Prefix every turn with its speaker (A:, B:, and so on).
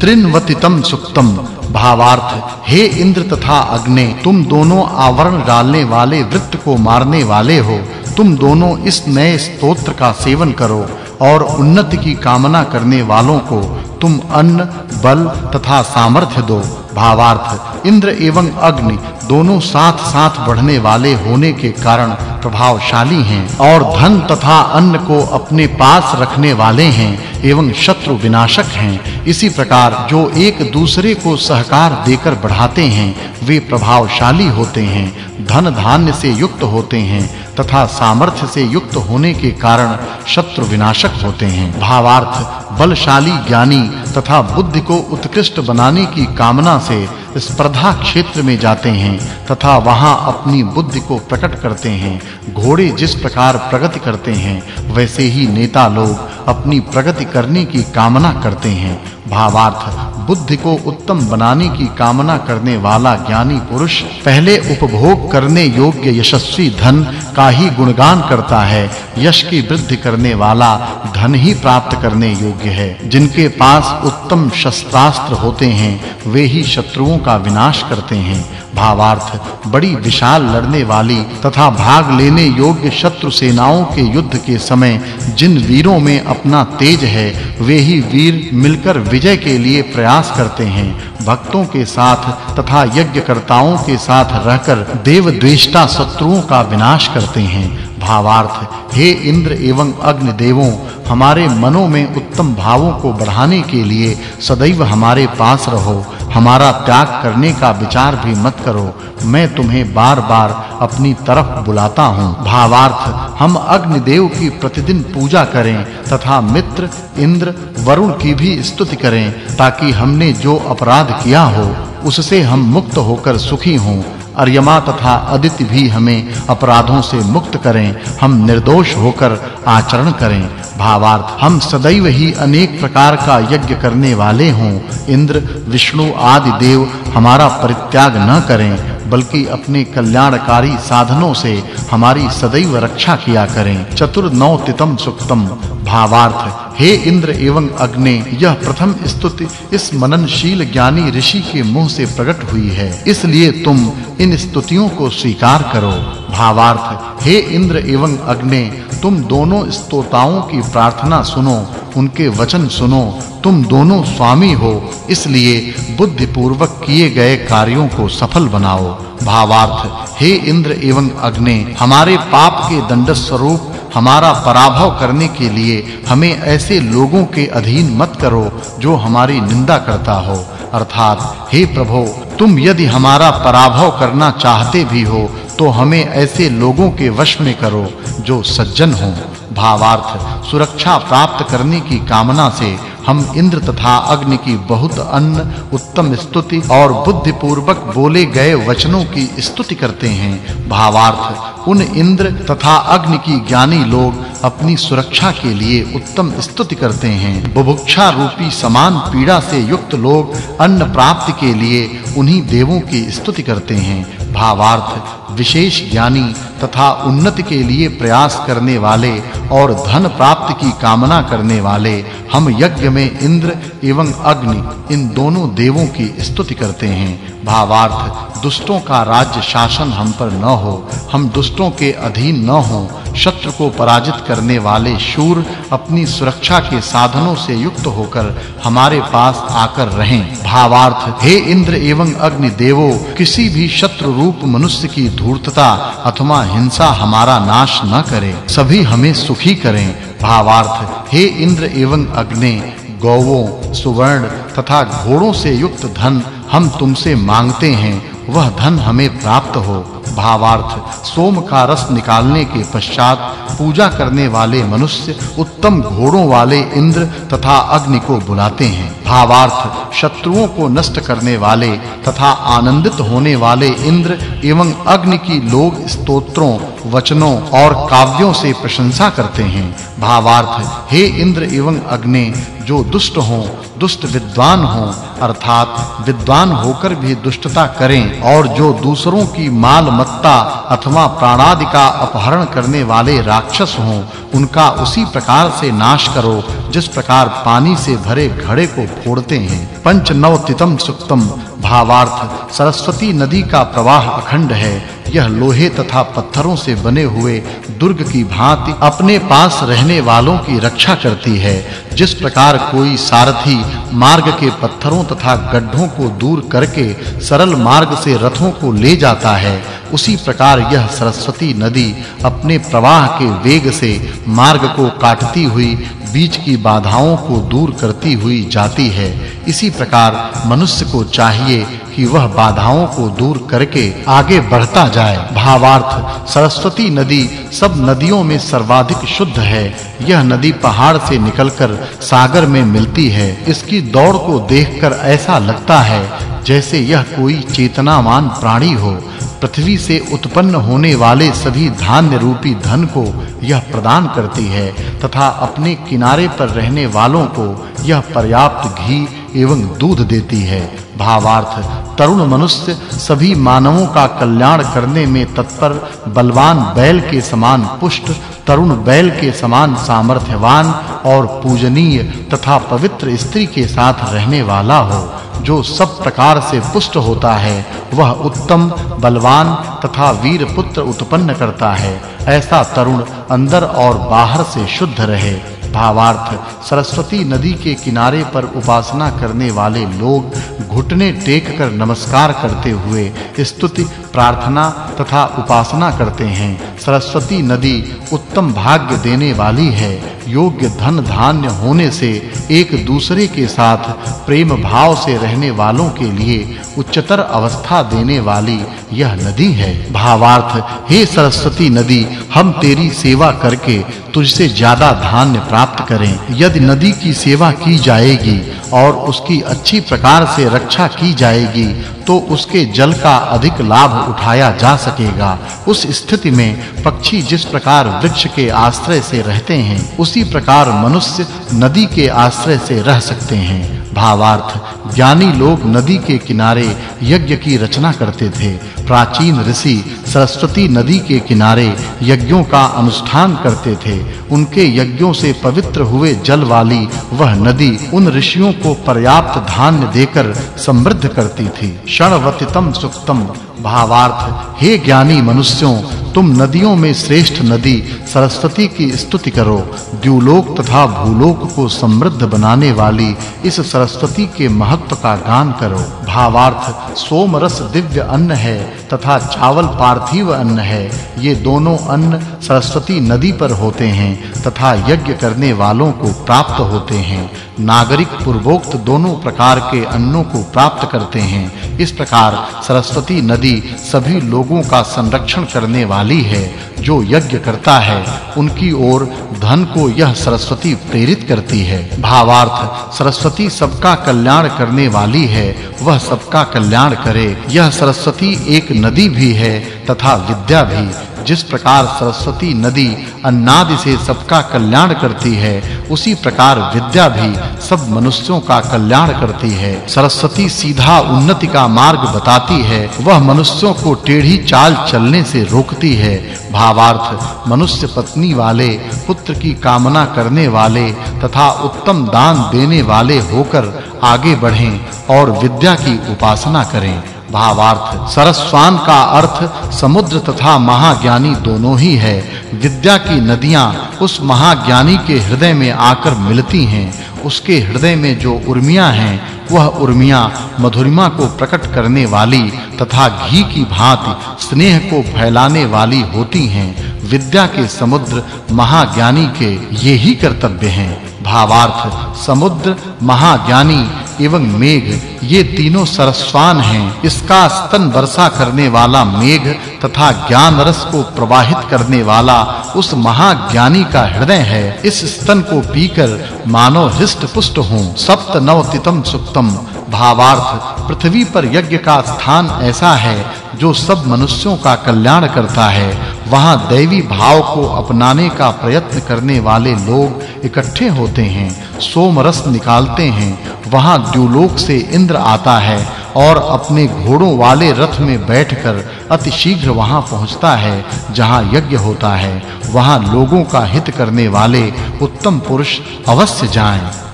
A: त्रिनवतितम सुक्तम भावार्थ, हे इंद्र तथा अग्नि, तुम दोनों आवरण डालने वाले, वृत्त को मारने वाले हो। तुम दोनों इस नए स्तोत्र का सेवन करो और उन्नति की कामना करने वालों को तुम अन्न, बल तथा सामर्थ्य दो। भावार्थ, इंद्र एवं अग्नि दोनों साथ-साथ बढ़ने वाले होने के कारण प्रभावशाली हैं और धन तथा अन्न को अपने पास रखने वाले हैं एवं शत्रु विनाशक हैं। इसी प्रकार जो एक दूसरे को सहकार देकर बढ़ाते हैं, वे प्रभावशाली होते हैं धन धान्य से युक्त होते हैं तथा सामर्थ्य से युक्त होने के कारण शत्रु विनाशक होते हैं। भावार्थ, बलशाली ज्ञानी तथा बुद्धि को उत्कृष्ट बनाने की कामना से स्पर्धा क्षेत्र में जाते हैं तथा वहाँ अपनी बुद्धि को प्रकट करते हैं, घोड़े जिस प्रकार प्रगति करते हैं, वैसे ही नेता लोग अपनी प्रगति करने की कामना करते हैं। भावार्थ, बुद्धि को उत्तम बनाने की कामना करने वाला ज्ञानी पुरुष पहले उपभोग करने योग्य यशस्वी धन का ही गुणगान करता है। यश की वृद्धि करने वाला धन ही प्राप्त करने योग्य है। जिनके पास उत्तम शस्त्रास्त्र होते हैं, वे ही शत्रुओं का विनाश करते हैं। भावार्थ, बड़ी विशाल लड़ने वाली तथा भाग लेने योग्य शत्रु सेनाओं के युद्ध के समय जिन वीरों में अपना तेज है, वे ही वीर मिलकर विजय के लिए प्रयास करते हैं। भक्तों के साथ तथा यज्ञकर्ताओं के साथ रहकर देव द्वेष्टा शत्रुओं का विनाश करते हैं। भावार्थ, हे इंद्र एवं अग्नि देवों हमारे मनों में उत्तम भावों को बढ़ाने के लिए सदैव हमारे पास रहो। हमारा त्याग करने का विचार भी मत करो। मैं तुम्हें बार-बार अपनी तरफ़ बुलाता हूँ। भावार्थ, हम अग्निदेव की प्रतिदिन पूजा करें तथा मित्र, इंद्र, वरुण की भी स्तुति करें ताकि हमने जो अपराध किया हो, उससे हम मुक्त होकर सुखी हों। अर्यमा तथा अदिति भी हमें अपराधों से मुक्त करें। हम निर्दोष होकर आचरण करें। भावार्थ। हम सदैव ही अनेक प्रकार का यज्ञ करने वाले हों। इंद्र, विष्णु आदि देव हमारा परित्याग न करें, बल्कि अपने कल्याणकारी साधनों से हमारी सदैव रक्षा किया करें। चतुर नौ तितम सुक्तम। भावार्थ हे। इंद्र एवं अग्नि, यह प्रथम स्तुति इस मननशील ज्ञानी ऋषि के मुँह से प्रकट हुई है। इसलिए तुम इन स्तुतियों को स्वीकार करो। भावार्थ हे इंद्र एवं अग्नि, तुम दोनों स्तोताओं की प्रार्थना सुनो, उनके वचन सुनो। तुम दोनों स्वामी हो, इसलिए बुद्धि पूर्वक किए गए कार्यों को सफल बनाओ। भावार्थ हे इंद्र एवं अग्नि, हमारे पाप के दंड स्वरूप हमारा पराभव करने के लिए हमें ऐसे लोगों के अधीन मत करो जो हमारी निंदा करता हो। अर्थात, हे प्रभु, तुम यदि हमारा पराभव करना चाहते भी हो तो हमें ऐसे लोगों के वश में करो जो सज्जन हों। भावार्थ, सुरक्षा प्राप्त करने की कामना से हम इंद्र तथा अग्नि की बहुत अन्न, उत्तम स्तुति और बुद्धि पूर्वक बोले गए वचनों की स्तुति करते हैं। भावार्थ, उन इंद्र तथा अग्नि की ज्ञानी लोग अपनी सुरक्षा के लिए उत्तम स्तुति करते हैं। बुभुक्षा रूपी समान पीड़ा से युक्त लोग अन्न प्राप्ति के लिए उन्हीं देवों की स्तुति करते हैं। भावार्थ, विशेष ज्ञानी तथा उन्नति के लिए प्रयास करने वाले और धन प्राप्ति की कामना करने वाले हम यज्ञ में इंद्र एवं अग्नि, इन दोनों देवों की स्तुति करते हैं। भावार्थ, दुष्टों का राज्य शासन हम पर न हो, हम दुष्टों के अधीन न हो शत्रु को पराजित करने वाले शूर अपनी सुरक्षा के साधनों से युक्त होकर हमारे पास आकर रहें। भावार्थ, हे इंद्र एवं अग्नि देवो, किसी भी शत्रु रूप मनुष्य की धूर्तता अथवा हिंसा हमारा नाश न करे। सभी हमें सुखी करें। भावार्थ, हे इंद्र एवं अग्नि, गौवों, सुवर्ण तथा घोड़ों से युक्त धन हम तुमसे मांगते हैं। वह धन हमें प्राप्त हो। भावार्थ, सोम का रस निकालने के पश्चात पूजा करने वाले मनुष्य उत्तम घोड़ों वाले इंद्र तथा अग्नि को बुलाते हैं। भावार्थ, शत्रुओं को नष्ट करने वाले तथा आनंदित होने वाले इंद्र एवं अग्नि की लोग स्तोत्रों, वचनों और काव्यों से प्रशंसा करते हैं। भावार्थ, हे इंद्र एवं अग्नि, जो दुष्ट हों, दुष्ट विद्वान हों, अर्थात विद्वान होकर भी दुष्टता करें और जो दूसरों की माल मत्ता अथवा प्राणादि का अपहरण करने वाले राक्षस हों, उनका उसी प्रकार से नाश करो, जिस प्रकार पानी से भरे घड़े को फोड़ते हैं। पंच नवतितम सुक्तम। भावार्थ, सरस्वती नदी का प्रवाह अखंड है। यह लोहे तथा पत्थरों से बने हुए दुर्ग की भांति अपने पास रहने वालों की रक्षा करती है। जिस प्रकार कोई सारथी मार्ग के पत्थरों तथा गड्ढों को दूर करके सरल मार्ग से रथों को ले जाता है उसी प्रकार यह सरस्वती नदी अपने प्रवाह के वेग से मार्ग को काटती हुई, बीच की बाधाओं को दूर करती हुई जाती है। इसी प्रकार मनुष्य को चाहिए कि वह बाधाओं को दूर करके आगे बढ़ता जाए। भावार्थ, सरस्वती नदी सब नदियों में सर्वाधिक शुद्ध है। यह नदी पहाड़ से निकलकर सागर में मिलती है। इसकी दौड़ को देखकर ऐसा लगता है जैसे यह कोई चेतनावान प्राणी हो। पृथ्वी से उत्पन्न होने वाले सभी धान्य रूपी धन को यह प्रदान करती है, तथा अपने किनारे पर रहने वालों को यह पर्याप्त घी एवं दूध देती है। भावार्थ, तरुण मनुष्य सभी मानवों का कल्याण करने में तत्पर बलवान बैल के समान पुष्ट तरुण बैल के समान सामर्थ्यवान और पूजनीय तथा पवित्र स्त्री के साथ रहने वाला हो, जो सब प्रकार से पुष्ट होता है, वह उत्तम, बलवान तथा वीर पुत्र उत्पन्न करता है। ऐसा तरुण अंदर और बाहर से शुद्ध रहे। भावार्थ, सरस्वती नदी के किनारे पर उपासना करने वाले लोग घुटने टेक कर नमस्कार करते हुए स्तुति, प्रार्थना तथा उपासना करते हैं। सरस्वती नदी उत्तम भाग्य देने वाली है। योग्य धन धान्य होने से एक दूसरे के साथ प्रेम भाव से रहने वालों के लिए उच्चतर अवस्था देने वाली यह नदी है। भावार्थ, हे सरस्वती नदी, हम तेरी सेवा करके तुझसे ज़्यादा धान्य प्राप्त करें। यदि नदी की सेवा की जाएगी और उसकी अच्छी प्रकार से रक्षा की जाएगी तो उसके जल का अधिक लाभ उठाया जा सकेगा। उस स्थिति में पक्षी जिस प्रकार वृक्ष के आश्रय से रहते हैं, उसी प्रकार मनुष्य नदी के आश्रय से रह सकते हैं। भावार्थ। ज्ञानी लोग नदी के किनारे यज्ञ की रचना करते थे। प्राचीन ऋषि सरस्वती नदी के किनारे यज्ञों का अनुष्ठान करते थे। उनके यज्ञों से पवित्र हुए जल वाली वह नदी उन ऋषियों को पर्याप्त धान्य देकर समृद्ध करती थी। क्षणवतितम सुक्तम भावार्थ, हे ज्ञानी मनुष्यों, तुम नदियों में श्रेष्ठ नदी सरस्वती की स्तुति करो। द्युलोक तथा भूलोक को समृद्ध बनाने वाली इस सरस्वती के महत्व का गान करो। भावार्थ सोम रस दिव्य अन्न है तथा चावल पार्थिव अन्न है। ये दोनों अन्न सरस्वती नदी पर होते हैं तथा यज्ञ करने वालों को प्राप्त होते हैं। नागरिक पूर्वोक्त दोनों प्रकार के अन्नों को प्राप्त करते हैं। इस प्रकार सरस्वती नदी सभी लोगों का संरक्षण करने वाली है, जो यज्ञ करता है, उनकी ओर धन को यह सरस्वती प्रेरित करती है। भावार्थ, सरस्वती सबका कल्याण करने वाली है, वह सबका कल्याण करे। यह सरस्वती एक नदी भी है, तथा विद्या भी। जिस प्रकार सरस्वती नदी अन्नादि से सबका कल्याण करती है उसी प्रकार विद्या भी सब मनुष्यों का कल्याण करती है। सरस्वती सीधा उन्नति का मार्ग बताती है। वह मनुष्यों को टेढ़ी चाल चलने से रोकती है। भावार्थ, मनुष्य पत्नी वाले, पुत्र की कामना करने वाले तथा उत्तम दान देने वाले होकर आगे बढ़ें और विद्या की उपासना करें। भावार्थ। सरस्वान का अर्थ समुद्र तथा महाज्ञानी दोनों ही है। विद्या की नदियाँ उस महाज्ञानी के हृदय में आकर मिलती हैं। उसके हृदय में जो उर्मियाँ हैं, वह उर्मियाँ मधुरिमा को प्रकट करने वाली तथा घी की भांति स्नेह को फैलाने वाली होती हैं। विद्या के समुद्र महाज्ञानी के यही कर्तव्य हैं। भावार्थ, समुद्र महाज्ञानी एवं मेघ, ये तीनों सरस्वान हैं। इसका स्तन वर्षा करने वाला मेघ तथा ज्ञान रस को प्रवाहित करने वाला उस महाज्ञानी का हृदय है। इस स्तन को पीकर मानव हृष्ट पुष्ट हो। सप्त नवतितम सुक्तम। भावार्थ, पृथ्वी पर यज्ञ का स्थान ऐसा है जो सब मनुष्यों का कल्याण करता है। वहाँ दैवी भाव को अपनाने का प्रयत्न करने वाले लोग इकट्ठे होते हैं सोम रस निकालते हैं। वहाँ द्युलोक से इंद्र आता है और अपने घोड़ों वाले रथ में बैठकर अति शीघ्र वहाँ पहुँचता है, जहाँ यज्ञ होता है। वहाँ लोगों का हित करने वाले उत्तम पुरुष अवश्य जाएँ।